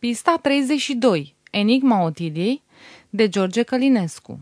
Pista 32. Enigma Otiliei de George Călinescu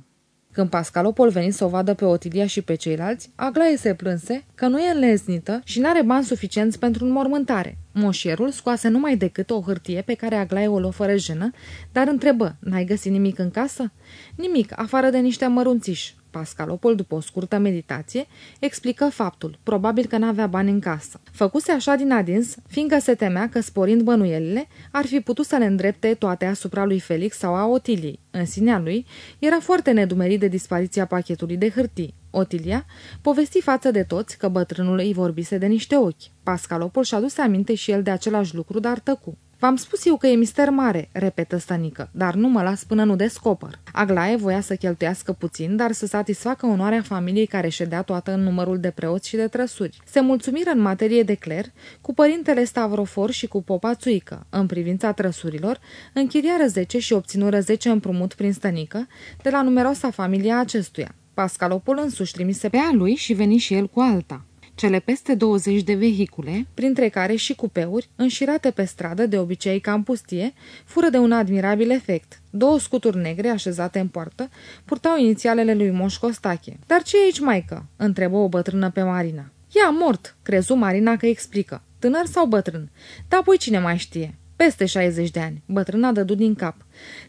când Pascalopol veni să o vadă pe Otilia și pe ceilalți, Aglaie se plânse că nu e înleznită și n-are bani suficienți pentru înmormântare. Moșierul scoase numai decât o hârtie pe care Aglaie o luă fără jenă, dar întrebă, n-ai găsit nimic în casă? Nimic, afară de niște mărunțiși. Pascalopol, după o scurtă meditație, explică faptul, probabil că n-avea bani în casă. Făcuse așa din adins, fiindcă se temea că, sporind bănuielile, ar fi putut să le îndrepte toate asupra lui Felix sau a Otiliei. În sinea lui, era foarte nedumerit de dispariția pachetului de hârtii. Otilia povesti față de toți că bătrânul îi vorbise de niște ochi. Pascalopol și-a dus aminte și el de același lucru, dar tăcu. V-am spus eu că e mister mare, repetă stănică, dar nu mă las până nu descoper. Aglaie voia să cheltuiască puțin, dar să satisfacă onoarea familiei care ședea toată în numărul de preoți și de trăsuri. Se mulțumiră în materie de cler cu părintele Stavrofor și cu popa Țuică. În privința trăsurilor, închiriară 10 și obținură 10 împrumut prin stănică de la numeroasa familie acestuia. Pascalopol însuși trimise pe a lui și veni și el cu alta cele peste 20 de vehicule, printre care și cupeuri, înșirate pe stradă, de obicei cam pustie, fură de un admirabil efect. Două scuturi negre așezate în poartă purtau inițialele lui Moș Costache. Dar ce e aici, maică?" întrebă o bătrână pe Marina. Ia, mort!" crezu Marina că explică. Tânăr sau bătrân? Da, apoi cine mai știe? Peste 60 de ani. Bătrâna dădu din cap.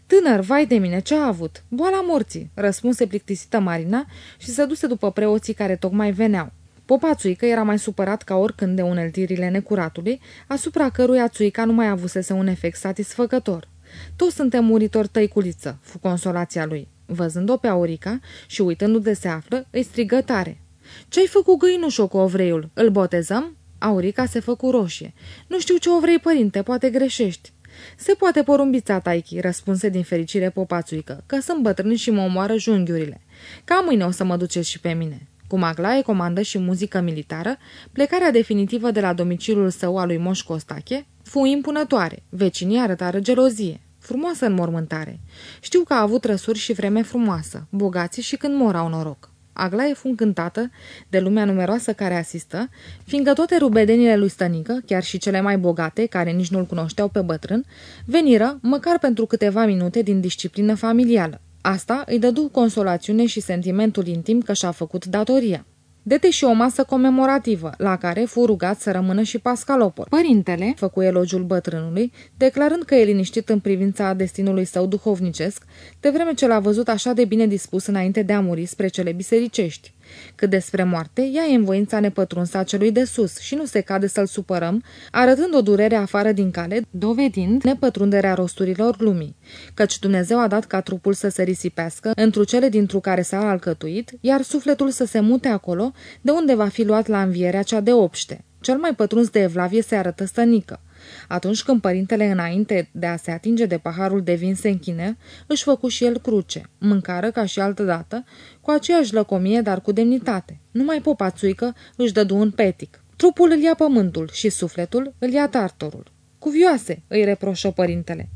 Tânăr, vai de mine, ce a avut? Boala morții, răspunse plictisită Marina și se duse după preoții care tocmai veneau. Popa Țuică era mai supărat ca oricând de uneltirile necuratului, asupra căruia Țuica nu mai avusese un efect satisfăcător. Toți suntem muritori tăiculiță, fu consolația lui. Văzând-o pe Aurica și uitându de se află, îi strigă tare. Ce-ai făcut găinușo cu ovreiul? Îl botezăm?" Aurica se făcu roșie. Nu știu ce ovrei, părinte, poate greșești." Se poate porumbița, taichi, răspunse din fericire popațuică, că sunt bătrân și mă omoară junghiurile. Ca mâine o să mă duceți și pe mine. Cu Maglaie comandă și muzică militară, plecarea definitivă de la domiciliul său al lui Moș Costache fu impunătoare. Vecinii arătară gelozie. Frumoasă înmormântare. Știu că a avut răsuri și vreme frumoasă, bogații și când mor au noroc. Aglaie fu încântată de lumea numeroasă care asistă, fiindcă toate rubedenile lui Stănică, chiar și cele mai bogate, care nici nu-l cunoșteau pe bătrân, veniră, măcar pentru câteva minute din disciplină familială. Asta îi dădu consolațiune și sentimentul intim că și-a făcut datoria. Dete și o masă comemorativă, la care fu rugat să rămână și Pascalopol. Părintele făcu elogiul bătrânului, declarând că e liniștit în privința destinului său duhovnicesc, de vreme ce l-a văzut așa de bine dispus înainte de a muri spre cele bisericești. Cât despre moarte, ea e în voința nepătrunsă a celui de sus și nu se cade să-l supărăm, arătând o durere afară din cale, dovedind nepătrunderea rosturilor lumii. Căci Dumnezeu a dat ca trupul să se risipească într cele dintr care s-a alcătuit, iar sufletul să se mute acolo, de unde va fi luat la învierea cea de obște. Cel mai pătruns de evlavie se arătă stănică. Atunci când părintele, înainte de a se atinge de paharul de vin, se închine, își făcu și el cruce. Mâncară, ca și altă dată, cu aceeași lăcomie, dar cu demnitate. Numai popa țuică își dădu un petic. Trupul îl ia pământul și sufletul îl ia tartorul. Cuvioase, îi reproșă părintele.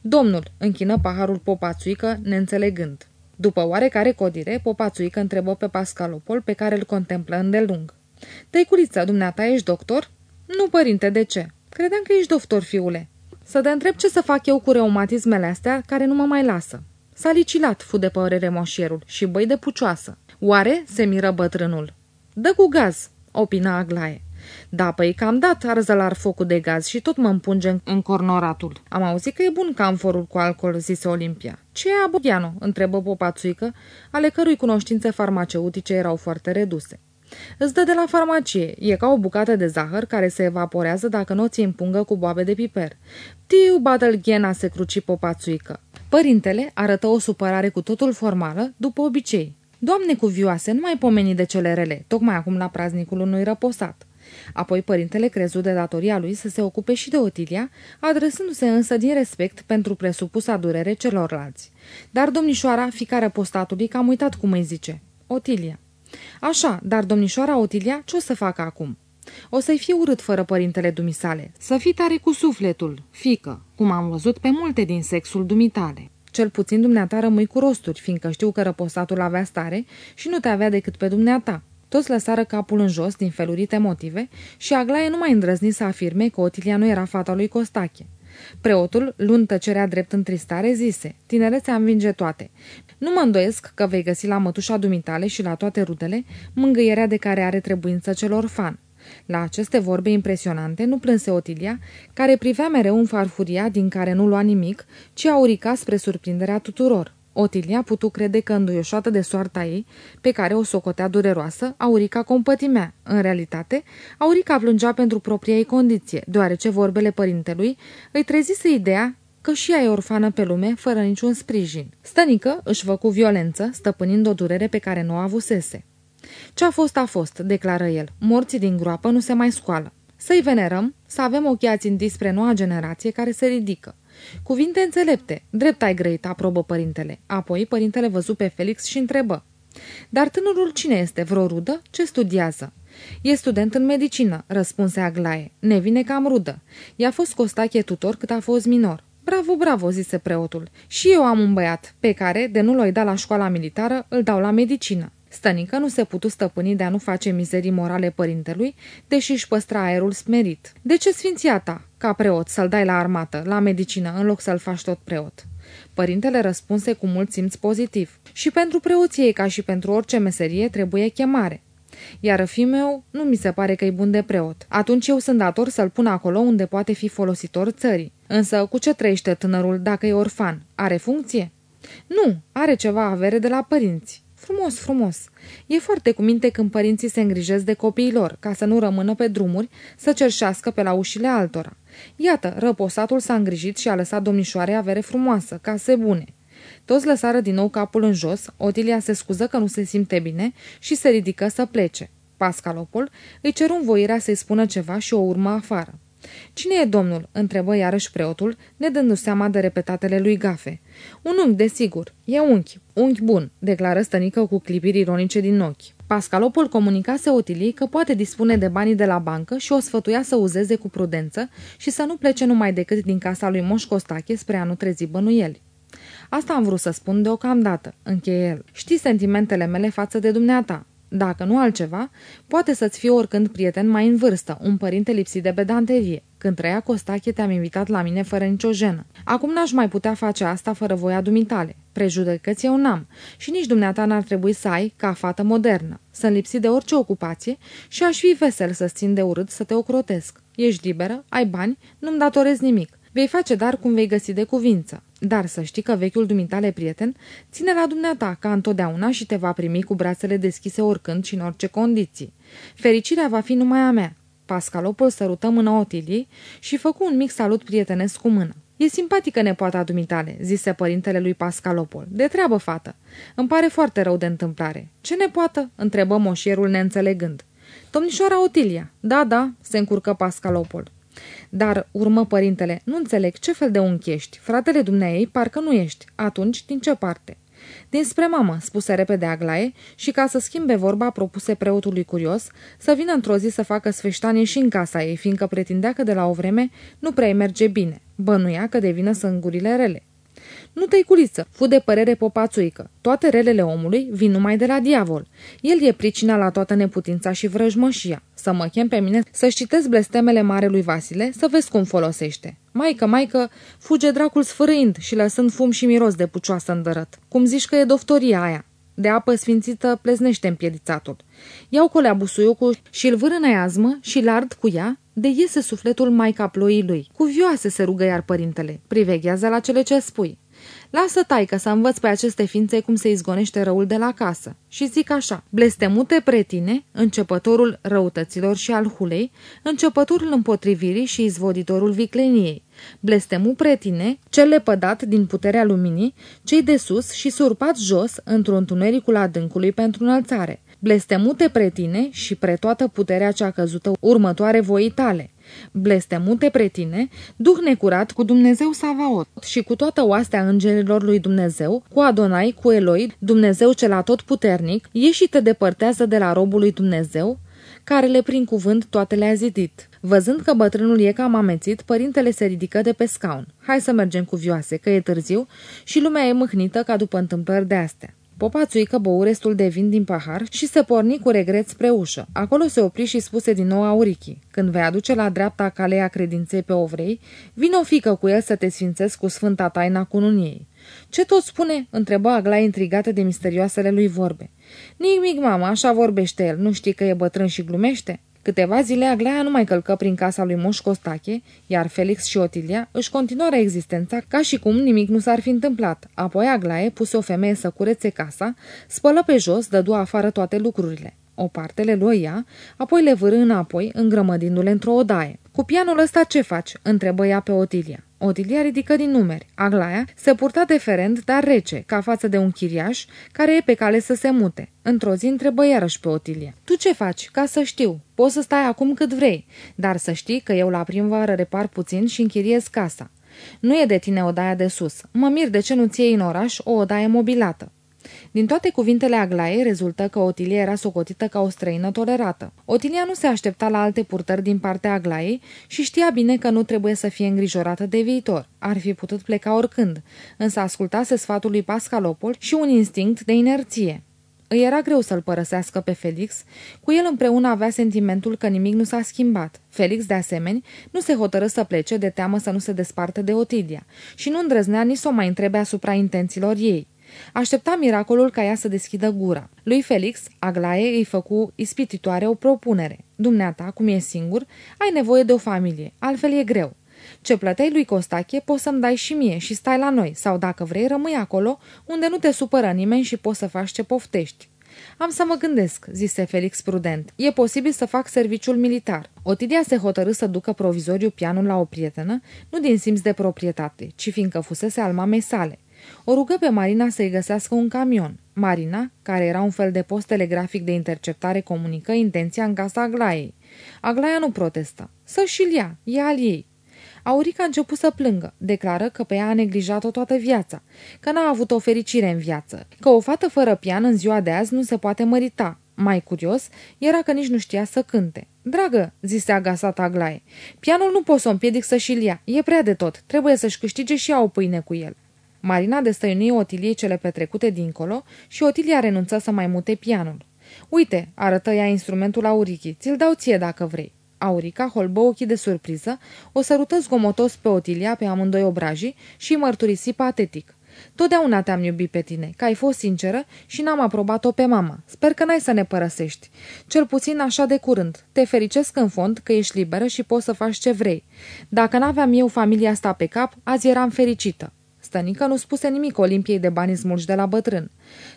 Domnul închină paharul popațuică, neînțelegând. După oarecare codire, popațuică întrebă pe Pascalopol, pe care îl contemplă îndelung. Tăiculița, dumneata, ești doctor?" Nu, părinte, de ce?" Credeam că ești doctor, fiule." Să te întreb ce să fac eu cu reumatismele astea care nu mă mai lasă." S-a licilat, fu de părere moșierul, și băi de pucioasă. Oare? se miră bătrânul. Dă cu gaz, opina Aglaie. Da, păi cam dat arzălar focul de gaz și tot mă împunge în cornoratul. Am auzit că e bun camforul cu alcool, zise Olimpia. Ce e aboghiano? întrebă popațuică, ale cărui cunoștințe farmaceutice erau foarte reduse. Îți dă de la farmacie. E ca o bucată de zahăr care se evaporează dacă nu o ții în pungă cu boabe de piper. Tiu battle ghena se cruci popațuică. Părintele arătă o supărare cu totul formală, după obicei. Doamne cuvioase, nu mai pomeni de cele rele, tocmai acum la praznicul unui răposat. Apoi părintele crezu de datoria lui să se ocupe și de Otilia, adresându-se însă din respect pentru presupusa durere celorlalți. Dar domnișoara, fica răpostatului, cam uitat cum îi zice. Otilia. Așa, dar domnișoara Otilia ce o să facă acum? O să-i fie urât fără părintele dumisale. Să fii tare cu sufletul, fică, cum am văzut pe multe din sexul dumitale. Cel puțin dumneata rămâi cu rosturi, fiindcă știu că răposatul avea stare și nu te avea decât pe dumneata. Toți lăsară capul în jos din felurite motive și Aglaie nu mai îndrăzni să afirme că Otilia nu era fata lui Costache. Preotul, luând tăcerea drept întristare, zise, tinerețea învinge toate. Nu mă îndoiesc că vei găsi la mătușa dumitale și la toate rudele mângâierea de care are trebuință celor fan. La aceste vorbe impresionante nu plânse Otilia, care privea mereu în farfuria din care nu lua nimic, ci aurica spre surprinderea tuturor. Otilia putu crede că înduioșată de soarta ei, pe care o socotea dureroasă, Aurica compătimea. În realitate, Aurica plângea pentru propria ei condiție, deoarece vorbele părintelui îi trezise ideea că și ea e orfană pe lume, fără niciun sprijin. Stănică își făcu violență, stăpânind o durere pe care nu o avusese. Ce a fost, a fost, declară el. Morții din groapă nu se mai scoală. Să-i venerăm, să avem ochii ațintiți spre noua generație care se ridică. Cuvinte înțelepte, drept ai grăit, aprobă părintele. Apoi părintele văzu pe Felix și întrebă. Dar tânărul cine este? Vreo rudă? Ce studiază? E student în medicină, răspunse Aglaie. Ne vine cam rudă. I-a fost costache tutor cât a fost minor. Bravo, bravo, zise preotul. Și eu am un băiat, pe care, de nu l-o da la școala militară, îl dau la medicină. Stănică nu se putu stăpâni de a nu face mizerii morale părintelui, deși își păstra aerul smerit. De ce sfinția ta, ca preot, să-l dai la armată, la medicină, în loc să-l faci tot preot? Părintele răspunse cu mult simț pozitiv. Și pentru preoție, ca și pentru orice meserie, trebuie chemare. Iar fiul meu nu mi se pare că e bun de preot. Atunci eu sunt dator să-l pun acolo unde poate fi folositor țării. Însă cu ce trăiește tânărul dacă e orfan? Are funcție? Nu, are ceva avere de la părinți. Frumos, frumos. E foarte cu minte când părinții se îngrijesc de copiilor, ca să nu rămână pe drumuri, să cerșească pe la ușile altora. Iată, răposatul s-a îngrijit și a lăsat domnișoarei avere frumoasă, case bune. Toți lăsară din nou capul în jos, Otilia se scuză că nu se simte bine și se ridică să plece. Pascalopol îi ceru învoirea să-i spună ceva și o urmă afară. Cine e domnul?" întrebă iarăși preotul, ne dându seama de repetatele lui Gafe. Un unghi, desigur. E unghi. Unghi bun," declară stănică cu clipiri ironice din ochi. Pascalopol comunicase Otilii că poate dispune de banii de la bancă și o sfătuia să uzeze cu prudență și să nu plece numai decât din casa lui Moș Costache spre a nu trezi bănuieli. Asta am vrut să spun deocamdată, încheie el. Știi sentimentele mele față de dumneata. Dacă nu altceva, poate să-ți fie oricând prieten mai în vârstă, un părinte lipsit de bedanterie. Când trăia Costache, te-am invitat la mine fără nicio jenă. Acum n-aș mai putea face asta fără voia dumitale. Prejudecăți eu n-am și nici dumneata n-ar trebui să ai ca fată modernă. Sunt lipsit de orice ocupație și aș fi vesel să țin de urât să te ocrotesc. Ești liberă, ai bani, nu-mi datorezi nimic. Vei face dar cum vei găsi de cuvință. Dar să știi că vechiul dumitale prieten ține la dumneata ca întotdeauna și te va primi cu brațele deschise oricând și în orice condiții. Fericirea va fi numai a mea. Pascalopol sărută mâna Otiliei și făcu un mic salut prietenesc cu mână. E simpatică nepoata dumitale, zise părintele lui Pascalopol. De treabă, fată. Îmi pare foarte rău de întâmplare. Ce nepoată? întrebă moșierul neînțelegând. Domnișoara Otilia. Da, da, se încurcă Pascalopol. Dar, urmă părintele, nu înțeleg ce fel de unchi ești. Fratele dumneai parcă nu ești. Atunci, din ce parte? Dinspre mamă, spuse repede Aglaie și ca să schimbe vorba propuse preotului curios să vină într-o zi să facă sfeștanie și în casa ei, fiindcă pretindea că de la o vreme nu prea merge bine. Bănuia că devină sângurile rele. Nu te-i culiță, fu de părere popațuică. Toate relele omului vin numai de la diavol. El e pricina la toată neputința și vrăjmășia. Să mă chem pe mine să-și citesc blestemele marelui Vasile, să vezi cum folosește. Maică, maică, fuge dracul sfârâind și lăsând fum și miros de pucioasă îndărăt. Cum zici că e doftoria aia? De apă sfințită pleznește împiedițatul. Iau colea busuiocul și îl vâră în eazmă și lard cu ea, de iese sufletul maica ploii lui. Cuvioase se rugă iar părintele. Priveghează la cele ce spui. Lasă taică să învăț pe aceste ființe cum se izgonește răul de la casă. Și zic așa, blestemute pretine, începătorul răutăților și al hulei, începătorul împotrivirii și izvoditorul vicleniei. Blestemu pretine, cel lepădat din puterea luminii, cei de sus și surpat jos într-un întunericul adâncului pentru înălțare. Blestemute pretine și pre toată puterea cea căzută următoare voii tale blestemute pre tine, duh necurat cu Dumnezeu Savaot și cu toată oastea îngerilor lui Dumnezeu, cu Adonai, cu Eloi, Dumnezeu cel atot puternic, ieși te depărtează de la robul lui Dumnezeu, care le prin cuvânt toate le-a zidit. Văzând că bătrânul e cam amețit, părintele se ridică de pe scaun. Hai să mergem cu vioase, că e târziu și lumea e mâhnită ca după întâmplări de astea. Popa țuică bău restul de vin din pahar și se porni cu regret spre ușă. Acolo se opri și spuse din nou Aurichi. Când vei aduce la dreapta calea credinței pe ovrei, vin o fică cu el să te sfințesc cu sfânta taina cununiei. Ce tot spune?" întrebă Aglaia intrigată de misterioasele lui vorbe. Nimic, mama, așa vorbește el. Nu știi că e bătrân și glumește?" Câteva zile Aglaia nu mai călcă prin casa lui Moș Costache, iar Felix și Otilia își continuară existența ca și cum nimic nu s-ar fi întâmplat. Apoi Aglaie puse o femeie să curețe casa, spălă pe jos, dădu afară toate lucrurile. O parte le luă ea, apoi le vârâ înapoi, îngrămădindu-le într-o odaie. Cu pianul ăsta ce faci?" întrebă ea pe Otilia. Otilia ridică din numeri. Aglaia se purta deferent, dar rece, ca față de un chiriaș care e pe cale să se mute. Într-o zi întrebă iarăși pe Otilia. Tu ce faci? Ca să știu. Poți să stai acum cât vrei, dar să știi că eu la primăvară repar puțin și închiriez casa. Nu e de tine odaia de sus. Mă mir de ce nu ți în oraș o odaie mobilată. Din toate cuvintele Aglaiei rezultă că Otilia era socotită ca o străină tolerată. Otilia nu se aștepta la alte purtări din partea Aglaiei și știa bine că nu trebuie să fie îngrijorată de viitor. Ar fi putut pleca oricând, însă ascultase sfatul lui Pascalopol și un instinct de inerție. Îi era greu să-l părăsească pe Felix, cu el împreună avea sentimentul că nimic nu s-a schimbat. Felix, de asemenea, nu se hotără să plece de teamă să nu se despartă de Otilia și nu îndrăznea nici să o mai întrebe asupra intențiilor ei. Aștepta miracolul ca ea să deschidă gura. Lui Felix, Aglaie îi făcu ispititoare o propunere. Dumneata, cum e singur, ai nevoie de o familie, altfel e greu. Ce plătei lui Costache poți să-mi dai și mie și stai la noi, sau dacă vrei, rămâi acolo, unde nu te supără nimeni și poți să faci ce poftești. Am să mă gândesc, zise Felix prudent. E posibil să fac serviciul militar. Otidia se hotărâ să ducă provizoriu pianul la o prietenă, nu din simț de proprietate, ci fiindcă fusese al mamei sale. O rugă pe Marina să-i găsească un camion. Marina, care era un fel de post telegrafic de interceptare, comunică intenția în casa Aglaiei. Aglaia nu protestă. Să și-l ia, e al ei. Aurica a început să plângă. Declară că pe ea a neglijat-o toată viața, că n-a avut o fericire în viață, că o fată fără pian în ziua de azi nu se poate mărita. Mai curios era că nici nu știa să cânte. Dragă, zise agasat Aglaie, pianul nu pot să o împiedic să și-l ia. E prea de tot. Trebuie să-și câștige și ea o pâine cu el. Marina destăinuie Otiliei cele petrecute dincolo și Otilia renunță să mai mute pianul. Uite, arătă ea instrumentul Aurichii, ți-l dau ție dacă vrei. Aurica holbă ochii de surpriză, o sărută zgomotos pe Otilia, pe amândoi obrajii și îi mărturisi patetic. Totdeauna te-am iubit pe tine, că ai fost sinceră și n-am aprobat-o pe mama. Sper că n-ai să ne părăsești. Cel puțin așa de curând. Te fericesc în fond că ești liberă și poți să faci ce vrei. Dacă n-aveam eu familia asta pe cap, azi eram fericită. Stănică nu spuse nimic Olimpiei de bani smulși de la bătrân.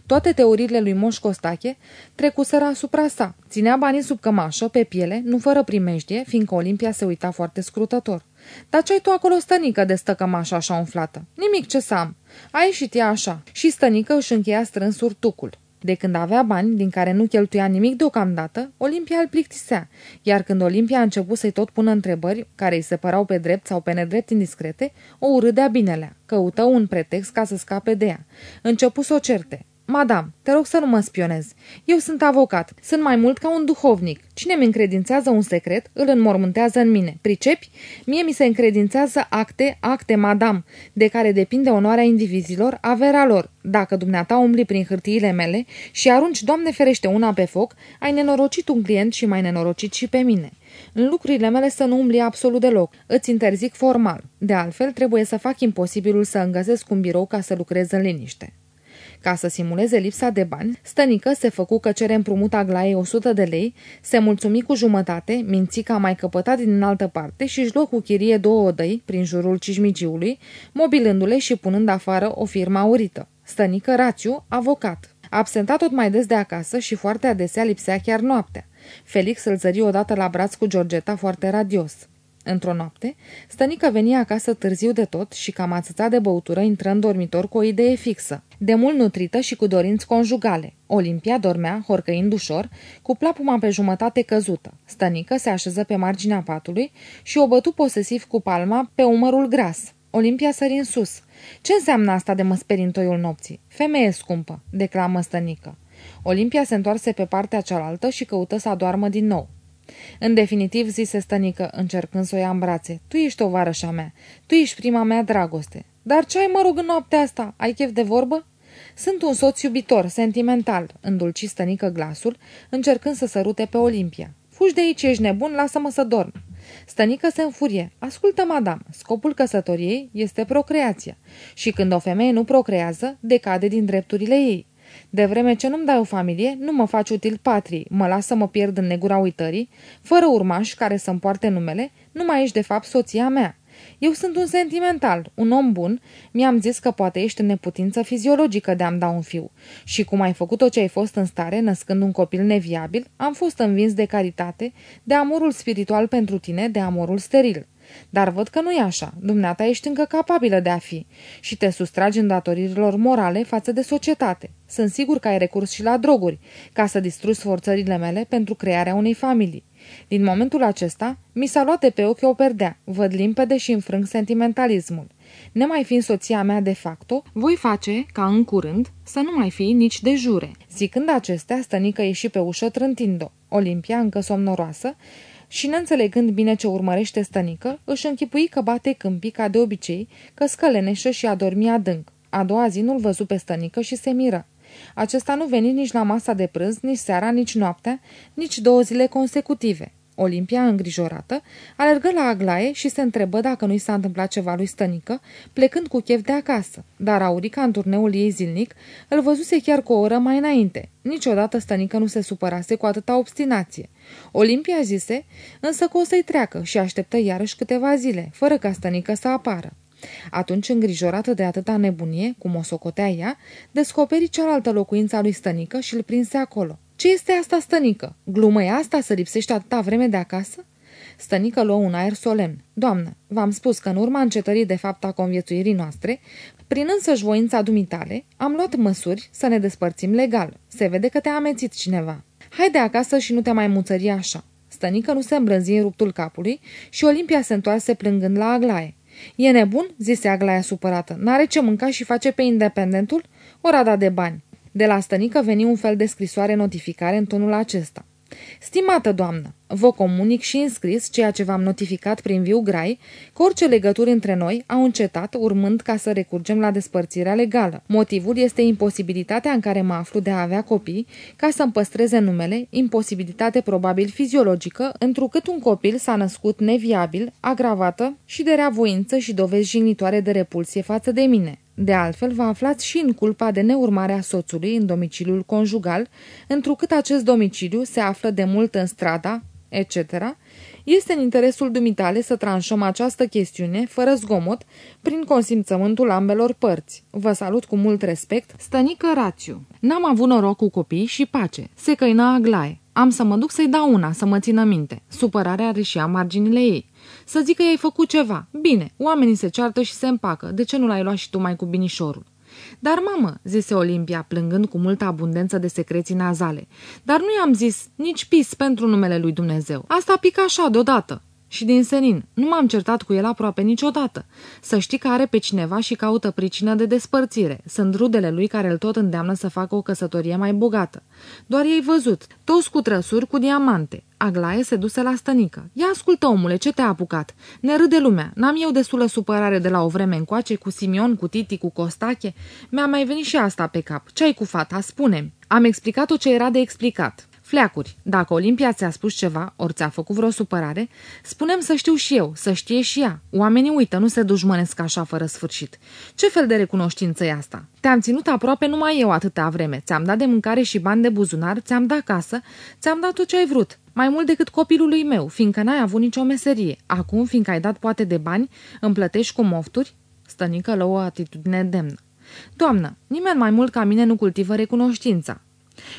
Toate teoriile lui Moș Costache trecuseră asupra sa. Ținea banii sub cămașă, pe piele, nu fără primejdie, fiindcă Olimpia se uita foarte scrutător. Dar ce-ai tu acolo, stănică, de stă cămașa așa umflată? Nimic ce să am. A ieșit ea așa. Și stănică își încheia strâns urtucul. De când avea bani, din care nu cheltuia nimic deocamdată, Olimpia îl plictisea, iar când Olimpia a început să-i tot pună întrebări, care îi se păreau pe drept sau pe nedrept indiscrete, o urâdea binelea, căută un pretext ca să scape de ea. Începu să o certe. Madam, te rog să nu mă spionezi. Eu sunt avocat. Sunt mai mult ca un duhovnic. Cine mi încredințează un secret, îl înmormântează în mine. Pricepi? Mie mi se încredințează acte, acte, madam, de care depinde onoarea indivizilor, averea lor. Dacă dumneata umbli prin hârtiile mele și arunci, Doamne ferește, una pe foc, ai nenorocit un client și mai nenorocit și pe mine. În lucrurile mele să nu umbli absolut deloc. Îți interzic formal. De altfel, trebuie să fac imposibilul să îngăsesc un birou ca să lucrez în liniște. Ca să simuleze lipsa de bani, stănică se făcu că cere împrumut Aglaei 100 de lei, se mulțumi cu jumătate, minți că a mai căpătat din altă parte și își luă cu chirie două odăi prin jurul cismigiului, mobilându-le și punând afară o firmă aurită. Stănică Rațiu, avocat. Absentat tot mai des de acasă și foarte adesea lipsea chiar noaptea. Felix îl zări odată la braț cu Georgeta foarte radios. Într-o noapte, stănică venia acasă târziu de tot și cam atâțat de băutură intră în dormitor cu o idee fixă, de mult nutrită și cu dorinți conjugale. Olimpia dormea, horcăind ușor, cu plapuma pe jumătate căzută. Stănică se așeză pe marginea patului și o bătu posesiv cu palma pe umărul gras. Olimpia sări în sus. Ce înseamnă asta de mă speri în toiul nopții? Femeie scumpă, declamă stănică. Olimpia se întoarse pe partea cealaltă și căută să adoarmă din nou. În definitiv, zise stănică, încercând să o ia în brațe, tu ești tovarășa mea, tu ești prima mea dragoste. Dar ce ai, mă rog, în noaptea asta? Ai chef de vorbă? Sunt un soț iubitor, sentimental, îndulci stănică glasul, încercând să sărute pe Olimpia. Fugi de aici, ești nebun, lasă-mă să dorm. Stănică se înfurie. Ascultă, madam, scopul căsătoriei este procreația. Și când o femeie nu procrează, decade din drepturile ei. De vreme ce nu-mi dai o familie, nu mă faci util patrii, mă las să mă pierd în negura uitării, fără urmași care să-mi poarte numele, nu mai ești de fapt soția mea. Eu sunt un sentimental, un om bun. Mi-am zis că poate ești în neputință fiziologică de a-mi da un fiu. Și cum ai făcut tot ce ai fost în stare, născând un copil neviabil, am fost învins de caritate, de amorul spiritual pentru tine, de amorul steril. Dar văd că nu e așa. Dumneata ești încă capabilă de a fi și te sustragi îndatoririlor morale față de societate. Sunt sigur că ai recurs și la droguri, ca să distrugi forțările mele pentru crearea unei familii. Din momentul acesta, mi s-a luat de pe ochi o perdea, văd limpede și înfrâng sentimentalismul. Nemai fiind soția mea de facto, voi face, ca în curând, să nu mai fii nici de jure. Zicând acestea, stănică ieși pe ușă trântind-o. Olimpia, încă somnoroasă, și neînțelegând bine ce urmărește stănică, își închipui că bate câmpii ca de obicei, că scăleneșă și a dormi adânc. A doua zi nu-l văzu pe stănică și se miră. Acesta nu veni nici la masa de prânz, nici seara, nici noaptea, nici două zile consecutive. Olimpia, îngrijorată, alergă la Aglaie și se întrebă dacă nu-i s-a întâmplat ceva lui Stănică, plecând cu chef de acasă. Dar Aurica, în turneul ei zilnic, îl văzuse chiar cu o oră mai înainte. Niciodată Stănică nu se supărase cu atâta obstinație. Olimpia zise, însă că o să-i treacă și așteptă iarăși câteva zile, fără ca Stănică să apară. Atunci, îngrijorată de atâta nebunie, cum o socotea ea, descoperi cealaltă locuință a lui Stănică și îl prinse acolo. Ce este asta, Stănică? Glumă e asta să lipsești atâta vreme de acasă?" Stănică luă un aer solemn. Doamnă, v-am spus că în urma încetării de fapt a conviețuirii noastre, prin însăși voința dumitale, am luat măsuri să ne despărțim legal. Se vede că te-a amețit cineva. Haide acasă și nu te mai muțări așa. Stănică nu se îmbrânzi în ruptul capului și Olimpia se întoarse plângând la Aglaie. E nebun?" zise Aglaia supărată. N-are ce mânca și face pe independentul? O rada de bani. De la stănică veni un fel de scrisoare notificare în tonul acesta. Stimată doamnă, vă comunic și înscris ceea ce v-am notificat prin viu grai, că orice legături între noi au încetat urmând ca să recurgem la despărțirea legală. Motivul este imposibilitatea în care mă aflu de a avea copii ca să-mi păstreze numele, imposibilitate probabil fiziologică, întrucât un copil s-a născut neviabil, agravată și de reavoință și dovezi jignitoare de repulsie față de mine. De altfel, vă aflați și în culpa de neurmarea soțului în domiciliul conjugal, întrucât acest domiciliu se află de mult în strada, etc., este în interesul dumitale să tranșăm această chestiune, fără zgomot, prin consimțământul ambelor părți. Vă salut cu mult respect, stănică Rațiu. N-am avut noroc cu copii și pace. Se căina Aglaie. Am să mă duc să-i dau una, să mă țină minte. Supărarea are și a marginile ei. Să zic că i-ai făcut ceva. Bine, oamenii se ceartă și se împacă. De ce nu l-ai luat și tu mai cu binișorul? Dar, mamă, zise Olimpia, plângând cu multă abundență de secreții nazale, dar nu i-am zis nici pis pentru numele lui Dumnezeu. Asta pică așa, deodată. Și din senin, nu m-am certat cu el aproape niciodată. Să știi că are pe cineva și caută pricină de despărțire. Sunt rudele lui care îl tot îndeamnă să facă o căsătorie mai bogată. Doar ei văzut, toți cu trăsuri cu diamante. Aglaie se duse la stănică. Ia ascultă, omule, ce te-a apucat? Ne râde lumea. N-am eu destulă supărare de la o vreme încoace cu Simion, cu Titi, cu Costache? Mi-a mai venit și asta pe cap. Ce-ai cu fata? Spune-mi. Am explicat-o ce era de explicat. Fleacuri, dacă Olimpia ți-a spus ceva, ori ți-a făcut vreo supărare, spunem să știu și eu, să știe și ea. Oamenii uită, nu se dușmănesc așa fără sfârșit. Ce fel de recunoștință e asta? Te-am ținut aproape numai eu atâta vreme. Ți-am dat de mâncare și bani de buzunar, ți-am dat casă, ți-am dat tot ce ai vrut. Mai mult decât copilului meu, fiindcă n-ai avut nicio meserie. Acum, fiindcă ai dat poate de bani, îmi plătești cu mofturi? Stănică la o atitudine demnă. Doamnă, nimeni mai mult ca mine nu cultivă recunoștința.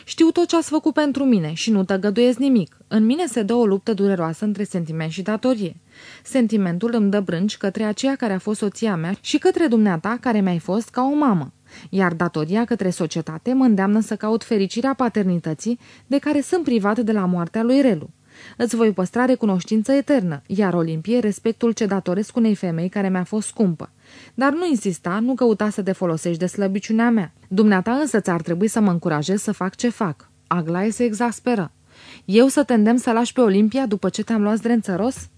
Știu tot ce ați făcut pentru mine și nu tăgăduiesc nimic. În mine se dă o luptă dureroasă între sentiment și datorie. Sentimentul îmi dă brânci către aceea care a fost soția mea și către dumneata care mi-ai fost ca o mamă. Iar datoria către societate mă îndeamnă să caut fericirea paternității de care sunt privat de la moartea lui Relu. Îți voi păstra recunoștință eternă, iar Olimpie respectul ce datoresc unei femei care mi-a fost scumpă. Dar nu insista, nu căuta să te folosești de slăbiciunea mea. Dumneata însă ți-ar trebui să mă încurajez să fac ce fac. Aglaie se exasperă. Eu să tendem să lași pe Olimpia după ce te-am luat zdrențăros?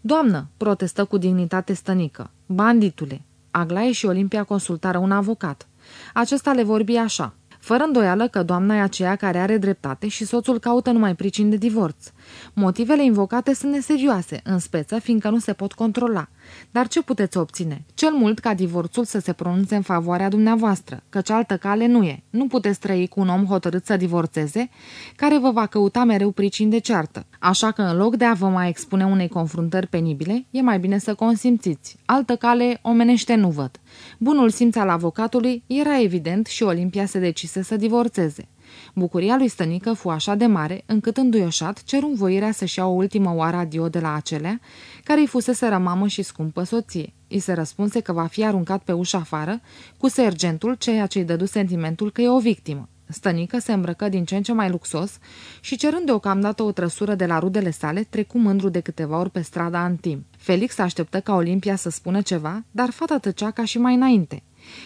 Doamnă, protestă cu dignitate stănică. Banditule. Aglaie și Olimpia consultară un avocat. Acesta le vorbi așa. Fără îndoială că doamna e aceea care are dreptate și soțul caută numai pricini de divorț. Motivele invocate sunt neserioase, în speță, fiindcă nu se pot controla. Dar ce puteți obține? Cel mult ca divorțul să se pronunțe în favoarea dumneavoastră, căci altă cale nu e. Nu puteți trăi cu un om hotărât să divorțeze, care vă va căuta mereu pricini de ceartă. Așa că în loc de a vă mai expune unei confruntări penibile, e mai bine să consimțiți. Altă cale omenește nu văd. Bunul simț al avocatului era evident și Olimpia se decise să divorțeze. Bucuria lui Stănică fu așa de mare, încât înduioșat ceru învoirea să-și ia o ultimă oară adio de la acelea, care îi fusese rămamă și scumpă soție. I se răspunse că va fi aruncat pe ușa afară, cu sergentul, ceea ce îi dădu sentimentul că e o victimă. Stănică se îmbrăcă din ce în ce mai luxos și cerând deocamdată o trăsură de la rudele sale, trecu mândru de câteva ori pe strada Antim. Felix așteptă ca Olimpia să spună ceva, dar fata tăcea ca și mai înainte.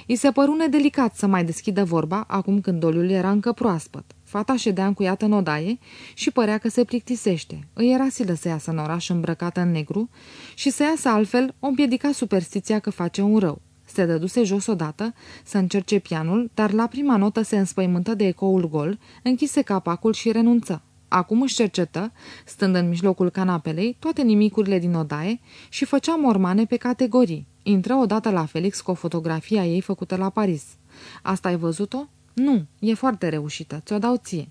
I se păru nedelicat să mai deschidă vorba acum când doliul era încă proaspăt. Fata ședea încuiată în odaie și părea că se plictisește. Îi era silă să iasă în oraș îmbrăcată în negru și să iasă altfel o împiedica superstiția că face un rău. Se dăduse jos odată să încerce pianul, dar la prima notă se înspăimântă de ecoul gol, închise capacul și renunță. Acum își cercetă, stând în mijlocul canapelei, toate nimicurile din odaie și făcea mormane pe categorii. Intră odată la Felix cu o fotografie a ei făcută la Paris. Asta ai văzut-o? Nu, e foarte reușită, ți-o dau ție.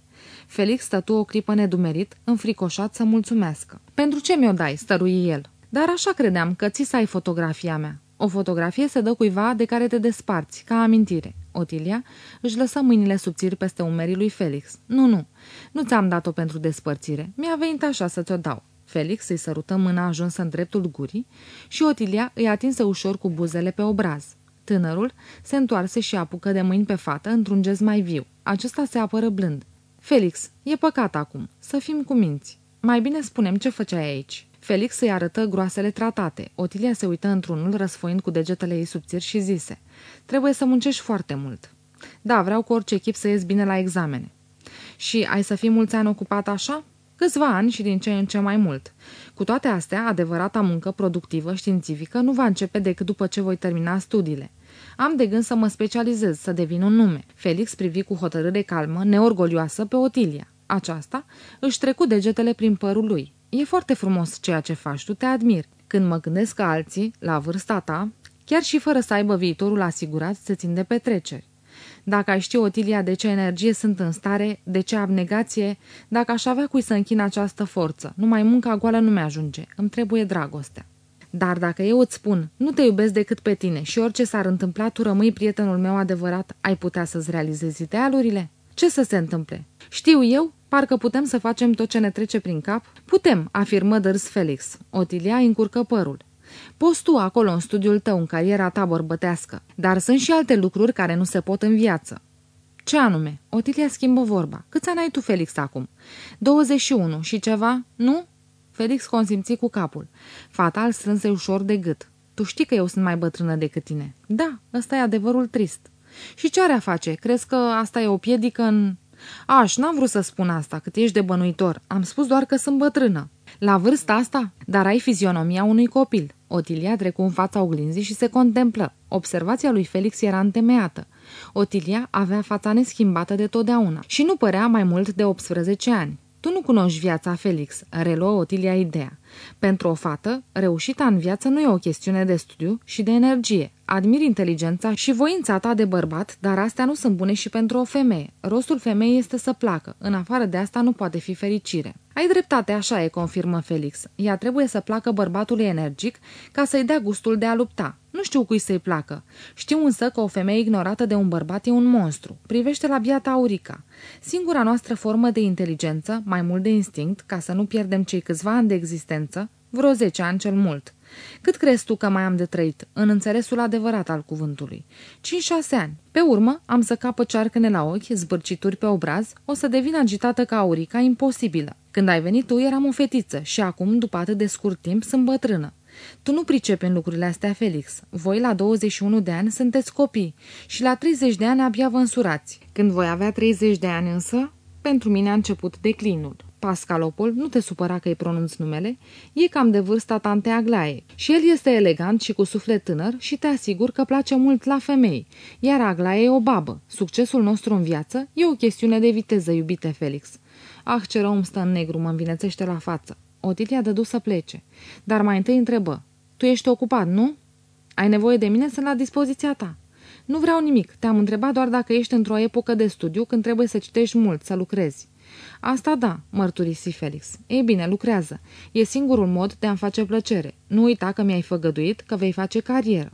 Felix stătu o clipă nedumerit, înfricoșat să mulțumească. Pentru ce mi-o dai?" stărui el. Dar așa credeam că ți să ai fotografia mea. O fotografie se dă cuiva de care te desparți, ca amintire. Otilia își lăsă mâinile subțiri peste umerii lui Felix. Nu, nu, nu ți-am dat-o pentru despărțire. Mi-a venit așa să ți-o dau. Felix îi sărută mâna ajunsă în dreptul gurii și Otilia îi atinse ușor cu buzele pe obraz. Tânărul se întoarse și apucă de mâini pe fată într-un gest mai viu. Acesta se apără blând. Felix, e păcat acum. Să fim cu minți. Mai bine spunem ce făceai aici. Felix îi arătă groasele tratate. Otilia se uită într-unul, răsfoind cu degetele ei subțiri și zise Trebuie să muncești foarte mult. Da, vreau cu orice echip să ies bine la examene. Și ai să fii mulți ani ocupat așa? Câțiva ani și din ce în ce mai mult. Cu toate astea, adevărata muncă productivă științifică nu va începe decât după ce voi termina studiile. Am de gând să mă specializez, să devin un nume. Felix privi cu hotărâre calmă, neorgolioasă, pe Otilia. Aceasta își trecu degetele prin părul lui. E foarte frumos ceea ce faci, tu te admir. Când mă gândesc că alții, la vârsta ta, chiar și fără să aibă viitorul asigurat, se țin de petreceri. Dacă ai ști, Otilia, de ce energie sunt în stare, de ce abnegație, dacă aș avea cui să închin această forță, numai munca goală nu mi-ajunge, îmi trebuie dragostea. Dar dacă eu îți spun, nu te iubesc decât pe tine și orice s-ar întâmpla, tu rămâi prietenul meu adevărat, ai putea să-ți realizezi idealurile? Ce să se întâmple? Știu eu, parcă putem să facem tot ce ne trece prin cap? Putem, afirmă Dărs Felix. Otilia încurcă părul. Poți tu acolo în studiul tău, în cariera ta bărbătească, dar sunt și alte lucruri care nu se pot în viață. Ce anume? Otilia schimbă vorba. Câți ani ai tu, Felix, acum? 21 și ceva? Nu? Felix consimți cu capul. Fata îl strânse ușor de gât. Tu știi că eu sunt mai bătrână decât tine. Da, ăsta e adevărul trist. Și ce are a face? Crezi că asta e o piedică în... Aș, n-am vrut să spun asta, cât ești de bănuitor. Am spus doar că sunt bătrână. La vârsta asta? Dar ai fizionomia unui copil. Otilia trecu în fața oglinzii și se contemplă. Observația lui Felix era întemeiată. Otilia avea fața neschimbată de totdeauna și nu părea mai mult de 18 ani. Tu nu cunoști viața, Felix, reluă Otilia ideea. Pentru o fată, reușita în viață nu e o chestiune de studiu și de energie. Admir inteligența și voința ta de bărbat, dar astea nu sunt bune și pentru o femeie. Rostul femeii este să placă. În afară de asta nu poate fi fericire. Ai dreptate, așa e, confirmă Felix. Ea trebuie să placă bărbatului energic ca să-i dea gustul de a lupta. Nu știu cui să-i placă. Știu însă că o femeie ignorată de un bărbat e un monstru. Privește la biata Aurica. Singura noastră formă de inteligență, mai mult de instinct, ca să nu pierdem cei câțiva ani de existență, vreo 10 ani cel mult. Cât crezi tu că mai am de trăit, în înțelesul adevărat al cuvântului? 5-6 ani. Pe urmă, am să capă cearcăne la ochi, zbârcituri pe obraz, o să devin agitată ca aurica, imposibilă. Când ai venit tu, eram o fetiță și acum, după atât de scurt timp, sunt bătrână. Tu nu pricepi în lucrurile astea, Felix. Voi la 21 de ani sunteți copii și la 30 de ani abia vă însurați. Când voi avea 30 de ani însă, pentru mine a început declinul. Pascalopol, nu te supăra că îi pronunț numele, e cam de vârsta tante Aglaie și el este elegant și cu suflet tânăr și te asigur că place mult la femei, iar Aglaie e o babă. Succesul nostru în viață e o chestiune de viteză, iubite Felix. Ah, ce rău îmi stă în negru, mă învinețește la față. Otilia dădu să plece, dar mai întâi întrebă. Tu ești ocupat, nu? Ai nevoie de mine, sunt la dispoziția ta. Nu vreau nimic, te-am întrebat doar dacă ești într-o epocă de studiu când trebuie să citești mult, să lucrezi. Asta da, mărturisi Felix. Ei bine, lucrează. E singurul mod de a-mi face plăcere. Nu uita că mi-ai făgăduit că vei face carieră.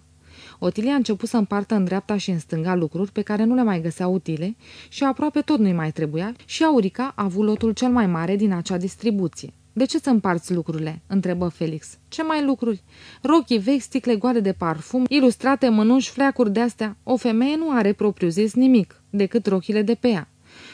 Otilia a început să împartă în dreapta și în stânga lucruri pe care nu le mai găsea utile și aproape tot nu-i mai trebuia și Aurica a avut lotul cel mai mare din acea distribuție. De ce să împarți lucrurile?" întrebă Felix. Ce mai lucruri? Rochii vechi, sticle goale de parfum, ilustrate mănuși, fleacuri de-astea. O femeie nu are propriu zis nimic, decât rochile de pe ea.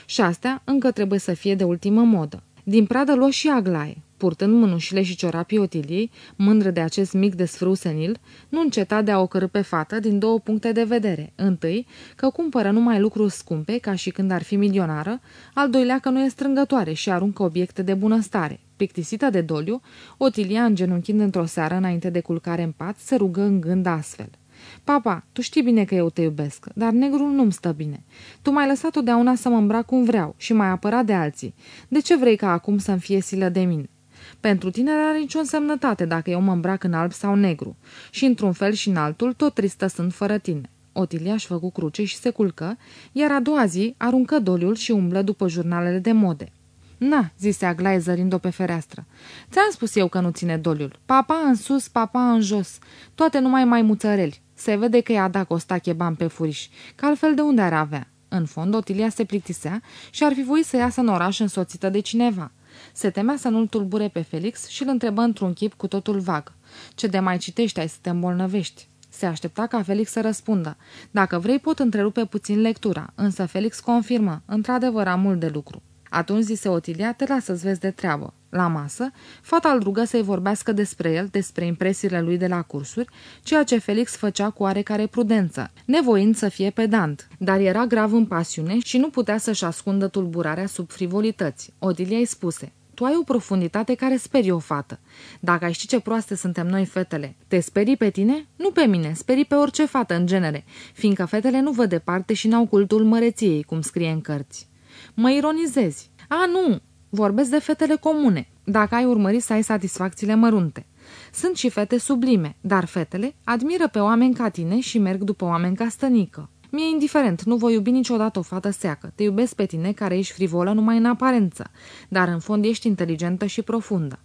Și astea încă trebuie să fie de ultimă modă. Din pradă luă și Aglaie, purtând mânușile și ciorapii Otiliei, mândră de acest mic desfrâu senil, nu înceta de a o cărâ pe fată din două puncte de vedere. Întâi, că cumpără numai lucruri scumpe, ca și când ar fi milionară, al doilea că nu e strângătoare și aruncă obiecte de bunăstare. Plictisită de doliu, Otilia, îngenunchind într-o seară înainte de culcare în pat, se rugă în gând astfel. Papa, tu știi bine că eu te iubesc, dar negrul nu-mi stă bine. Tu m-ai lăsat totdeauna să mă îmbrac cum vreau și m-ai apărat de alții. De ce vrei ca acum să-mi fie silă de mine? Pentru tine nu are nicio însemnătate dacă eu mă îmbrac în alb sau negru. Și într-un fel și în altul, tot tristă sunt fără tine. Otilia își făcu cruce și se culcă, iar a doua zi aruncă doliul și umblă după jurnalele de mode. Na, zise Aglaie zărind-o pe fereastră. Ți-am spus eu că nu ține doliul. Papa în sus, papa în jos. Toate numai mai muțăreli. Se vede că i-a dat costache bani pe furiș, că altfel de unde ar avea? În fond, Otilia se plictisea și ar fi voit să iasă în oraș însoțită de cineva. Se temea să nu-l tulbure pe Felix și îl întrebă într-un chip cu totul vag. Ce de mai citești ai să te îmbolnăvești? Se aștepta ca Felix să răspundă. Dacă vrei, pot întrerupe puțin lectura, însă Felix confirmă. Într-adevăr, am mult de lucru. Atunci zise Otilia, te las să-ți vezi de treabă. La masă, fata îl rugă să-i vorbească despre el, despre impresiile lui de la cursuri, ceea ce Felix făcea cu oarecare prudență, nevoind să fie pedant, dar era grav în pasiune și nu putea să-și ascundă tulburarea sub frivolități. Odilia îi spuse, tu ai o profunditate care sperie o fată. Dacă ai ști ce proaste suntem noi fetele, te sperii pe tine? Nu pe mine, sperii pe orice fată în genere, fiindcă fetele nu văd departe și n-au cultul măreției, cum scrie în cărți. Mă ironizezi. A, nu, vorbesc de fetele comune, dacă ai urmărit să ai satisfacțiile mărunte. Sunt și fete sublime, dar fetele admiră pe oameni ca tine și merg după oameni ca stănică. Mie indiferent, nu voi iubi niciodată o fată seacă. Te iubesc pe tine care ești frivolă numai în aparență, dar în fond ești inteligentă și profundă.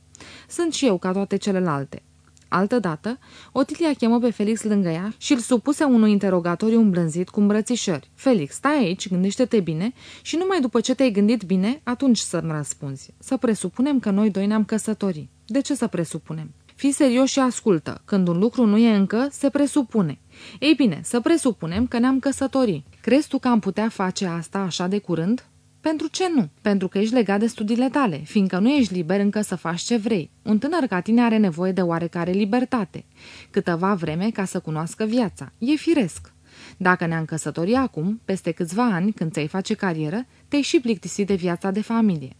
Sunt și eu ca toate celelalte. Altădată, Otilia chemă pe Felix lângă ea și îl supuse unui interogatoriu îmblânzit cu îmbrățișări. Felix, stai aici, gândește-te bine și numai după ce te-ai gândit bine, atunci să-mi răspunzi. Să presupunem că noi doi ne-am căsătorit. De ce să presupunem? Fii serios și ascultă. Când un lucru nu e încă, se presupune. Ei bine, să presupunem că ne-am căsătorit. Crezi tu că am putea face asta așa de curând? Pentru ce nu? Pentru că ești legat de studiile tale, fiindcă nu ești liber încă să faci ce vrei. Un tânăr ca tine are nevoie de oarecare libertate. Câteva vreme ca să cunoască viața. E firesc. Dacă ne-am căsătorit acum, peste câțiva ani, când ți-ai face carieră, te-ai și plictisit de viața de familie.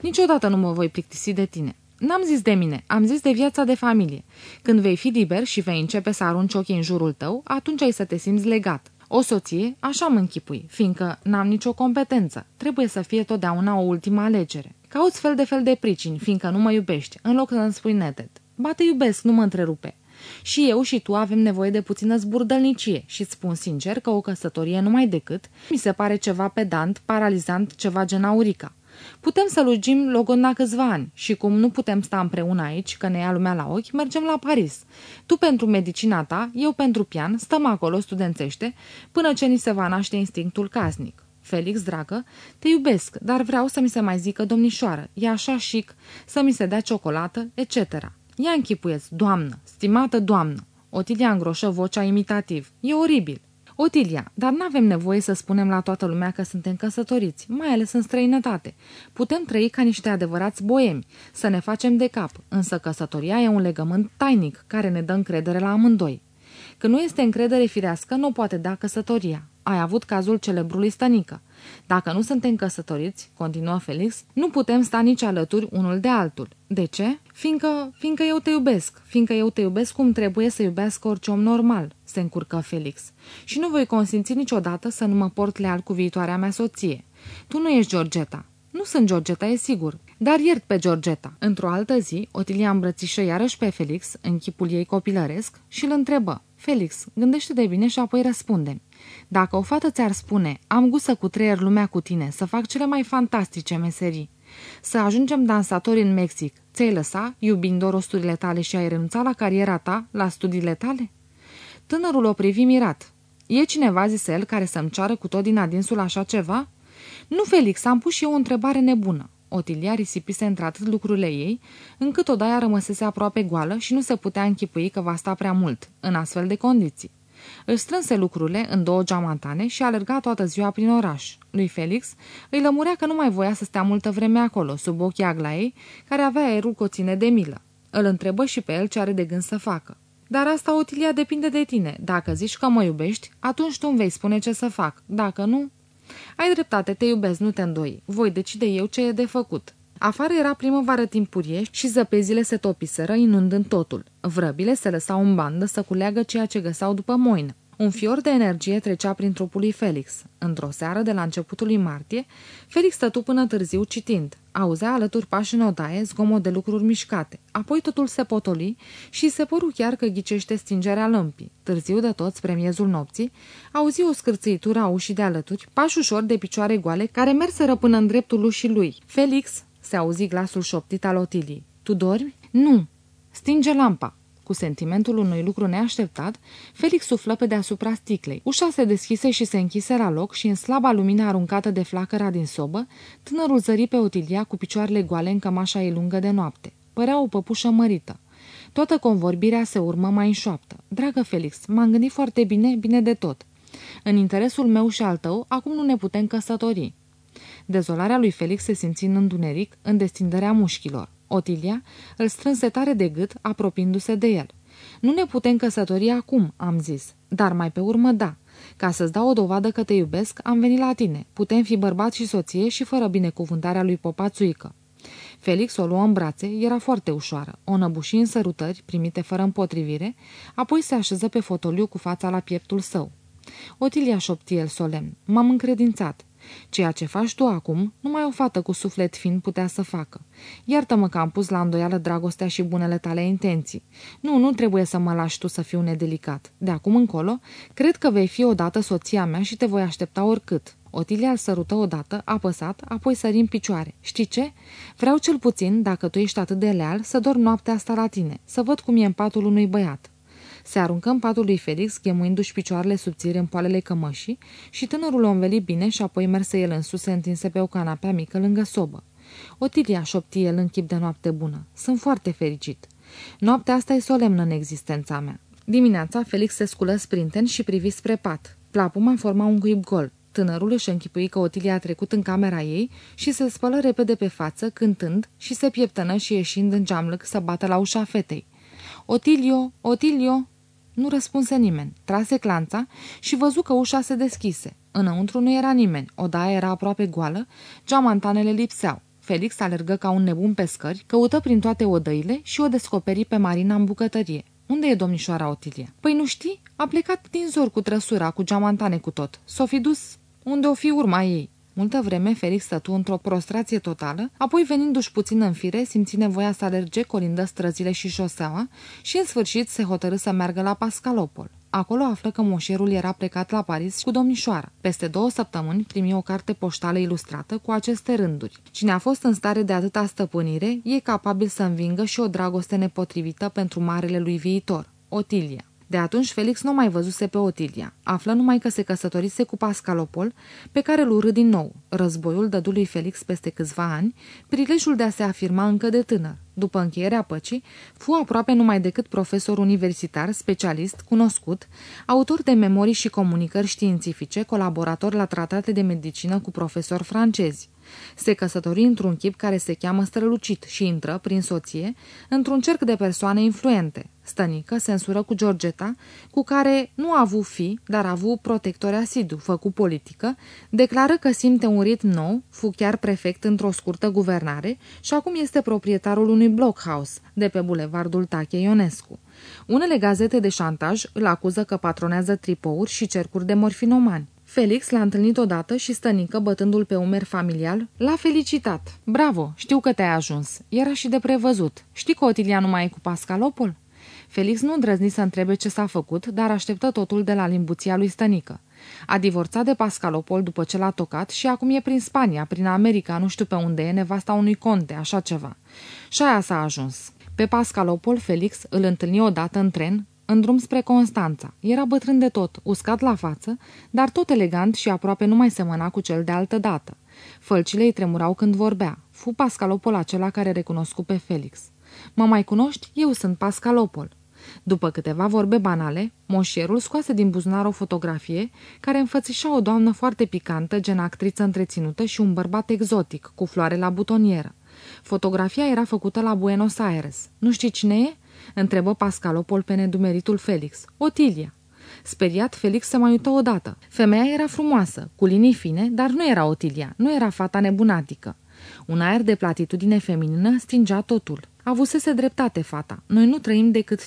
Niciodată nu mă voi plictisi de tine. N-am zis de mine, am zis de viața de familie. Când vei fi liber și vei începe să arunci ochii în jurul tău, atunci ai să te simți legat. O soție, așa mă închipui, fiindcă n-am nicio competență. Trebuie să fie totdeauna o ultimă alegere. Cauți fel de fel de pricini, fiindcă nu mă iubești, în loc să-mi spui neted. Ba te iubesc, nu mă întrerupe. Și eu și tu avem nevoie de puțină zburdălnicie și spun sincer că o căsătorie numai decât mi se pare ceva pedant, paralizant, ceva gen aurica. Putem să lugim logodna câțiva ani și cum nu putem sta împreună aici, că ne ia lumea la ochi, mergem la Paris. Tu pentru medicina ta, eu pentru pian, stăm acolo studențește, până ce ni se va naște instinctul casnic. Felix, dragă, te iubesc, dar vreau să mi se mai zică domnișoară, e așa chic, să mi se dea ciocolată, etc. Ia închipuieți, doamnă, stimată doamnă. Otilia îngroșă vocea imitativ. E oribil. Otilia, dar nu avem nevoie să spunem la toată lumea că suntem căsătoriți, mai ales în străinătate. Putem trăi ca niște adevărați boemi, să ne facem de cap, însă căsătoria e un legământ tainic care ne dă încredere la amândoi. Când nu este încredere firească, nu poate da căsătoria. Ai avut cazul celebrului Stănică. Dacă nu suntem căsătoriți, continuă Felix, nu putem sta nici alături unul de altul. De ce? Fiindcă, fiindcă eu te iubesc, fiindcă eu te iubesc cum trebuie să iubească orice om normal, se încurcă Felix. Și nu voi consimți niciodată să nu mă port leal cu viitoarea mea soție. Tu nu ești Georgeta. Nu sunt Georgeta, e sigur, dar iert pe Georgeta. Într-o altă zi, Otilia îmbrățișă iarăși pe Felix, în chipul ei copilăresc, și îl întrebă. Felix, gândește de bine și apoi răspunde. Dacă o fată ți-ar spune, am gusă cu treier lumea cu tine, să fac cele mai fantastice meserii, să ajungem dansatori în Mexic, ți-ai lăsa, iubind rosturile tale și ai renunțat la cariera ta, la studiile tale? Tânărul o privi mirat. E cineva, zise el, care să-mi ceară cu tot din adinsul așa ceva? Nu, Felix, am pus și eu o întrebare nebună. Otilia risipise într-atât lucrurile ei, încât odaia rămăsese aproape goală și nu se putea închipui că va sta prea mult, în astfel de condiții. Își strânse lucrurile în două geamantane și alerga toată ziua prin oraș. Lui Felix îi lămurea că nu mai voia să stea multă vreme acolo, sub ochii Aglaei, care avea aerul coține de milă. Îl întrebă și pe el ce are de gând să facă. Dar asta, Otilia, depinde de tine. Dacă zici că mă iubești, atunci tu îmi vei spune ce să fac. Dacă nu... Ai dreptate, te iubesc, nu te îndoi. Voi decide eu ce e de făcut. Afară era primăvară timpurie și zăpezile se topiseră, inundând totul. Vrăbile se lăsau în bandă să culeagă ceea ce găseau după moină. Un fior de energie trecea prin trupul lui Felix. Într-o seară de la începutul lui martie, Felix stătu până târziu citind. Auzea alături pași în odaie, zgomot de lucruri mișcate. Apoi totul se potoli și se păru chiar că ghicește stingerea lămpii. Târziu de tot, spre miezul nopții, auzi o scârțâitură a ușii de alături, pași ușor de picioare goale care merseră până în dreptul ușii lui. Felix, se auzi glasul șoptit al Otilii. Tu dormi? Nu. Stinge lampa. Cu sentimentul unui lucru neașteptat, Felix suflă pe deasupra sticlei. Ușa se deschise și se închise la loc și în slaba lumină aruncată de flacăra din sobă, tânărul zări pe Otilia cu picioarele goale în cămașa ei lungă de noapte. Părea o păpușă mărită. Toată convorbirea se urmă mai în șoaptă. Dragă Felix, m-am gândit foarte bine, bine de tot. În interesul meu și al tău, acum nu ne putem căsători. Dezolarea lui Felix se simți în întuneric, în destinderea mușchilor. Otilia îl strânse tare de gât, apropiindu-se de el. Nu ne putem căsători acum, am zis, dar mai pe urmă da. Ca să-ți dau o dovadă că te iubesc, am venit la tine. Putem fi bărbat și soție și fără binecuvântarea lui Popațuică. Felix o luă în brațe, era foarte ușoară. O năbuși în sărutări, primite fără împotrivire, apoi se așeză pe fotoliu cu fața la pieptul său. Otilia șopti el solemn. M-am încredințat. Ceea ce faci tu acum, numai o fată cu suflet fin putea să facă. Iartă-mă că am pus la îndoială dragostea și bunele tale intenții. Nu, nu trebuie să mă lași tu să fiu nedelicat. De acum încolo, cred că vei fi odată soția mea și te voi aștepta oricât. Otilia îl sărută odată, apăsat, apoi sări în picioare. Știi ce? Vreau cel puțin, dacă tu ești atât de leal, să dorm noaptea asta la tine, să văd cum e în patul unui băiat. Se aruncă în patul lui Felix, ghemuindu-și picioarele subțiri în poalele cămășii și tânărul o înveli bine și apoi merse el în sus, se întinse pe o canapea mică lângă sobă. Otilia, șopti el în chip de noapte bună. Sunt foarte fericit. Noaptea asta e solemnă în existența mea. Dimineața, Felix se sculă sprinten și privi spre pat. Plapuma forma un cuib gol. Tânărul își închipui că Otilia a trecut în camera ei și se spălă repede pe față, cântând și se pieptănă și ieșind în geamlăc să bată la ușa fetei. Otilio, Otilio!" Nu răspunse nimeni. Trase clanța și văzu că ușa se deschise. Înăuntru nu era nimeni, odaia era aproape goală, geamantanele lipseau. Felix alergă ca un nebun pe scări, căută prin toate odăile și o descoperi pe Marina în bucătărie. Unde e domnișoara Otilia? Păi nu știi? A plecat din zor cu trăsura, cu geamantane cu tot. S-o fi dus unde o fi urma ei. Multă vreme Felix stătu într-o prostrație totală, apoi venindu-și puțin în fire, simți nevoia să alerge colindă străzile și șoseaua și în sfârșit se hotărâ să meargă la Pascalopol. Acolo află că moșierul era plecat la Paris cu domnișoara. Peste două săptămâni primi o carte poștală ilustrată cu aceste rânduri. Cine a fost în stare de atâta stăpânire, e capabil să învingă și o dragoste nepotrivită pentru marele lui viitor, Otilia. De atunci Felix nu mai văzuse pe Otilia. Află numai că se căsătorise cu Pascalopol, pe care îl urâ din nou. Războiul dădu lui Felix peste câțiva ani, prilejul de a se afirma încă de tânăr. După încheierea păcii, fu aproape numai decât profesor universitar, specialist, cunoscut, autor de memorii și comunicări științifice, colaborator la tratate de medicină cu profesori francezi. Se căsători într-un chip care se cheamă strălucit și intră, prin soție, într-un cerc de persoane influente. Stănică se însură cu Georgeta, cu care nu a avut fi, dar a avut protector asidu, făcut politică, declară că simte un ritm nou, fu chiar prefect într-o scurtă guvernare și acum este proprietarul unui blockhouse de pe bulevardul Tache Ionescu. Unele gazete de șantaj îl acuză că patronează tripouri și cercuri de morfinomani. Felix l-a întâlnit odată și stănică, bătându-l pe umer familial, l-a felicitat. Bravo, știu că te-ai ajuns. Era și de prevăzut. Știi că Otilia nu mai e cu Pascalopol? Felix nu îndrăzni să întrebe ce s-a făcut, dar așteptă totul de la limbuția lui stănică. A divorțat de Pascalopol după ce l-a tocat și acum e prin Spania, prin America, nu știu pe unde e, nevasta unui conte, așa ceva. Și aia s-a ajuns. Pe Pascalopol, Felix îl întâlni odată în tren, în drum spre Constanța. Era bătrân de tot, uscat la față, dar tot elegant și aproape nu mai semăna cu cel de altă dată. Fălcile îi tremurau când vorbea. Fu Pascalopol acela care recunoscu pe Felix. Mă mai cunoști? Eu sunt Pascalopol. După câteva vorbe banale, moșierul scoase din buzunar o fotografie care înfățișa o doamnă foarte picantă, gen actriță întreținută și un bărbat exotic, cu floare la butonieră. Fotografia era făcută la Buenos Aires. Nu știi cine e? Întrebă Pascalopol pe nedumeritul Felix. Otilia. Speriat, Felix se mai uită odată. Femeia era frumoasă, cu linii fine, dar nu era Otilia, nu era fata nebunatică. Un aer de platitudine feminină stingea totul. Avusese dreptate fata. Noi nu trăim decât 5-6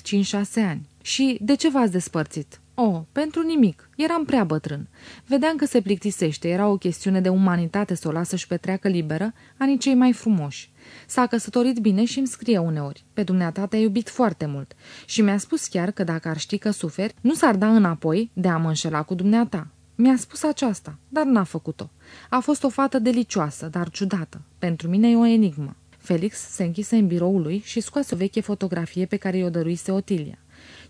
ani. Și de ce v-ați despărțit? Oh, pentru nimic. Eram prea bătrân. Vedeam că se plictisește, era o chestiune de umanitate să o lasă și petreacă liberă anii cei mai frumoși. S-a căsătorit bine și îmi scrie uneori. Pe dumneata te-a iubit foarte mult. Și mi-a spus chiar că dacă ar ști că suferi, nu s-ar da înapoi de a mă înșela cu dumneata. Mi-a spus aceasta, dar n-a făcut-o. A fost o fată delicioasă, dar ciudată. Pentru mine e o enigmă. Felix se închise în biroul lui și scoase o veche fotografie pe care i-o dăruise Otilia.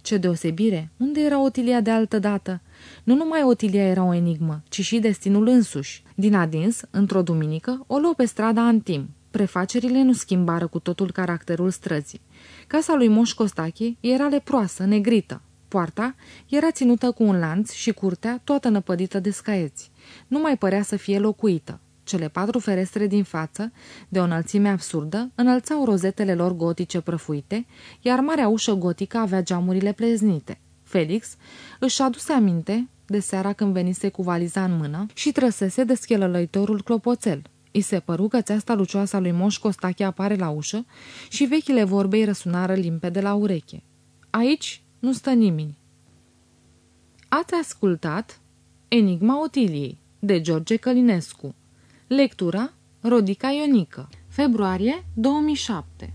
Ce deosebire! Unde era Otilia de altă dată? Nu numai Otilia era o enigmă, ci și destinul însuși. Din adins, într-o duminică, o luă pe strada Antim. Prefacerile nu schimbară cu totul caracterul străzii. Casa lui Moș Costache era leproasă, negrită. Poarta era ținută cu un lanț și curtea toată năpădită de scaieți. Nu mai părea să fie locuită. Cele patru ferestre din față, de o înălțime absurdă, înălțau rozetele lor gotice prăfuite, iar marea ușă gotică avea geamurile pleznite. Felix își aduse aminte de seara când venise cu valiza în mână și trăsese de schelălăitorul clopoțel. I se păru că țeasta lucioasă a lui Moș Costache apare la ușă și vechile vorbei răsunară limpede la ureche. Aici nu stă nimeni. Ați ascultat Enigma Otiliei de George Călinescu Lectura Rodica Ionică Februarie 2007